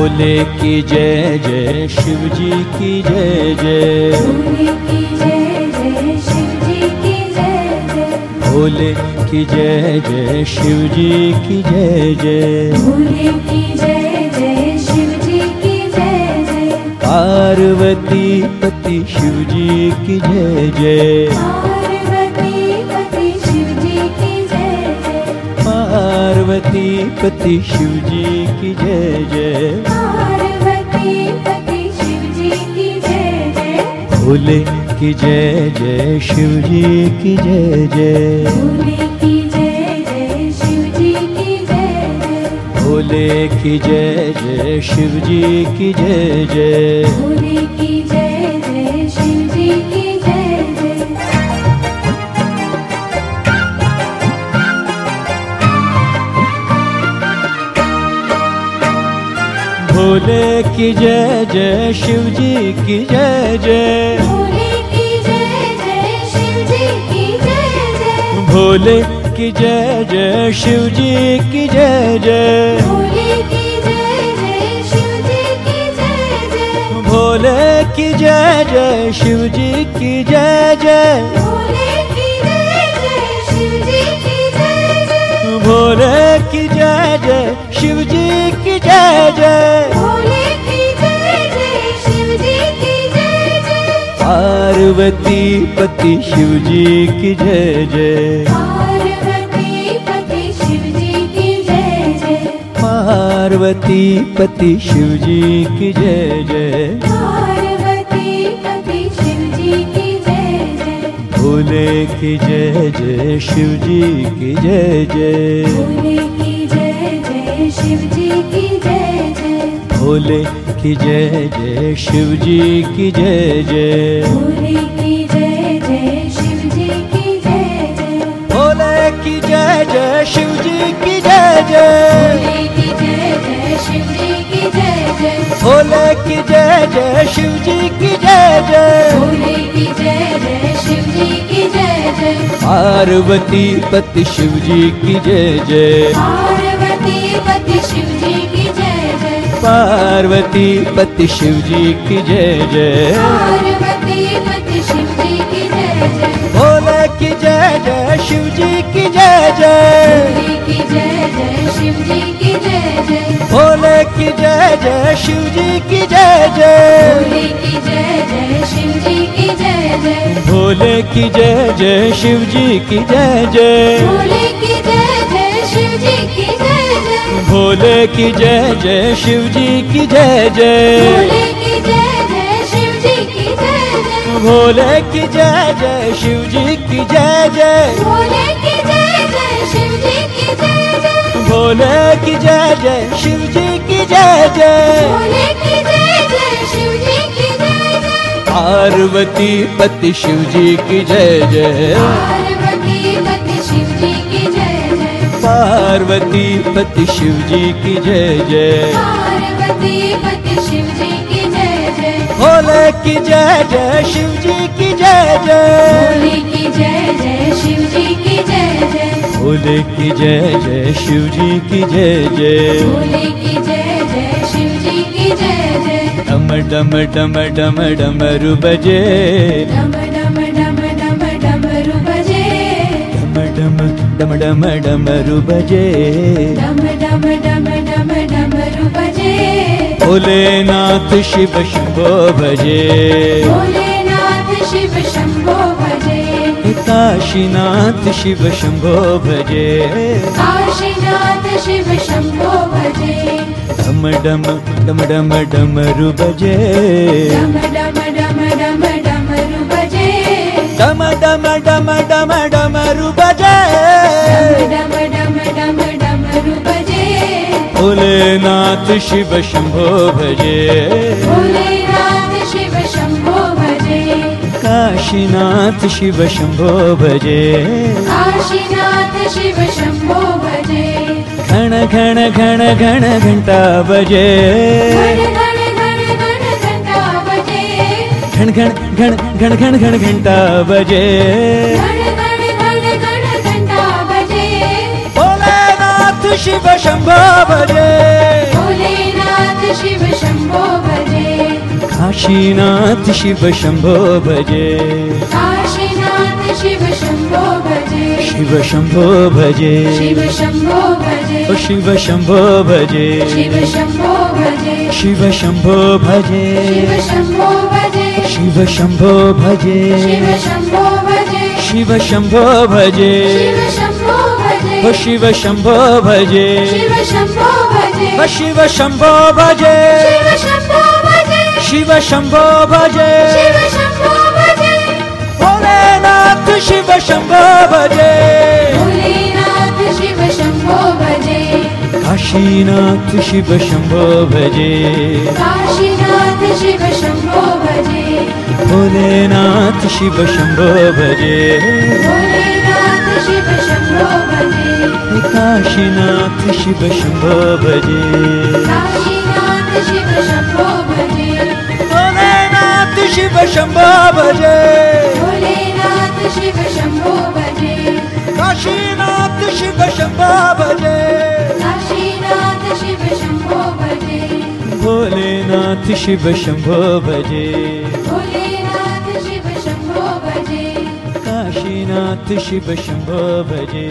भोले की जय जय शिव जी की जय जय भोले की जय जय शिव जी की जय जय पार्वती पति शिव जी की जय जय। पार्वती पति शिव जी की जय जय। पार्वती पति शिव जी की जय जय। भोले की जय जय शिव जी की जय जय। भोले की जय जय शिव जी की जय जय। भोले की जय जय शिव जी की जय जय। भोले की जय भोले की जय जय शिव जी की जय जय भोले की जय जय। शिव जी की जय जय। भोले की जय जय शिव जी की जय जय भोले की जय जय। शिव जी की जय पार्वती पति शिव जी की जय जय। पार्वती पति शिव जी की जय जय। पार्वती पति शिव जी की भोले की जय जय शिव जी की जय जय। भोले की जय जय शिव जी की जय जय भोले की जय जय शिव जी की जय जय भोले की जय जय। शिव जी की जय जय। भोले की जय जय शिव जी की जय जय। भोले की जय जय शिव जी की जय जय। भोले की जय जय शिव जी की जय जय। पार्वती पति शिव जी की जय जय। पार्वती पति शिव जी की पार्वती पति शिव जी की जय जय। पार्वती पति शिव जी की जय जय भोले की जय जय। शिव जी की जय जय। भोले की जय जय शिव जी की जय जय भोले की जय जय। शिव जी की जय जय भोले की जय जय। शिव जी की जय जय भोले की जय जय शिव जी की जय जय भोले की जय जय शिव जी की जय जय भोले की जय जय शिव जी की जय जय की जय जय शिव जी की जय जय पार्वती पति शिव जी की जय जय पार्वती पति शिव जी की जय जय पार्वती पति शिव जी की जय जय भोले की जय जय शिव जी की जय जय भोले की जय जय शिव जी की जय जय भोले की जय जय शिव जी की जय जय भोले की जय जय शिव जी की जय जय डम डम डम डम डमरू बजे डम डम डम डम डमरू बजे डम डम डम डम बजे भोलेनाथ शिव शंभो भजे काशीनाथ शिव शंभो भजे भजे डम डम डम डम डमरू बजे डम डम डम डम बजे डम डम डम डम डमरू बजे डम डम डम डमरू बजे भोलेनाथ शिव शंभो भजे भोलेनाथ शिव शंभो भजे काशीनाथ शिव शंभो भजे काशीनाथ शिव शंभो भजे घण घण घण घण घंटा बजे घण घण घण घण घंटा बजे घण घण घण घण घण घण घंटा बजे शिव शंभो भजे भोलेनाथ शिव शम्भो भजे काशीनाथ शिव शम्भो भजे काशीनाथ शिव शम्भो भजे शिव शम्भो भजे शिव शम्भो भजे शिव शम्भो भजे शिव शम्भो भजे शिव शम्भो भजे शिव शम्भो भजे शिव शम्भो भजे शिव शम्भो भजे शिव शम्भो भजे शिव शम्भो भजे शिव शम्भो भजे शिव शम्भो भजे भोलेनाथ शिव शम्भो भजे काशीनाथ शिव शम्भो भजे काशीनाथ शिव शम्भो भजे भोलेनाथ शिव शम्भो भजे। काशीनाथ शिव शम्भो भजे। भोलेनाथ शिव शम्भो भजे। काशीनाथ शिव शम्भो भजे। भोलेनाथ शिव शम्भो भजे। भोलेनाथ शिव शम्भो भजे। काशीनाथ शिव शम्भो भजे